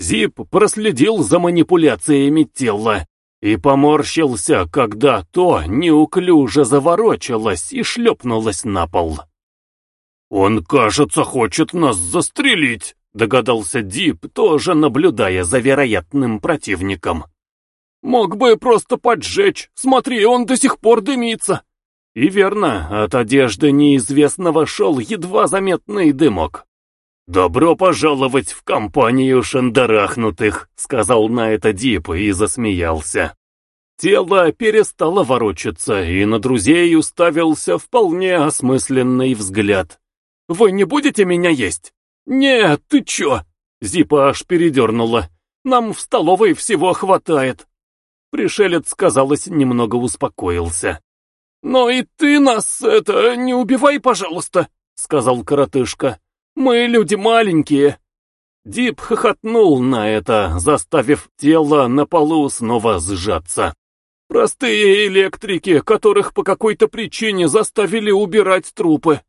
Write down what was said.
Зип проследил за манипуляциями тела и поморщился, когда то неуклюже заворочилось и шлепнулось на пол. «Он, кажется, хочет нас застрелить», — догадался Дип, тоже наблюдая за вероятным противником. «Мог бы просто поджечь. Смотри, он до сих пор дымится». И верно, от одежды неизвестного шел едва заметный дымок. «Добро пожаловать в компанию шандарахнутых», — сказал на это Дип и засмеялся. Тело перестало ворочаться, и на друзей уставился вполне осмысленный взгляд. «Вы не будете меня есть?» «Нет, ты чё?» Зипа аж передернула. «Нам в столовой всего хватает». Пришелец, казалось, немного успокоился. «Но и ты нас, это, не убивай, пожалуйста», — сказал коротышка. «Мы люди маленькие». Дип хохотнул на это, заставив тело на полу снова сжаться. «Простые электрики, которых по какой-то причине заставили убирать трупы.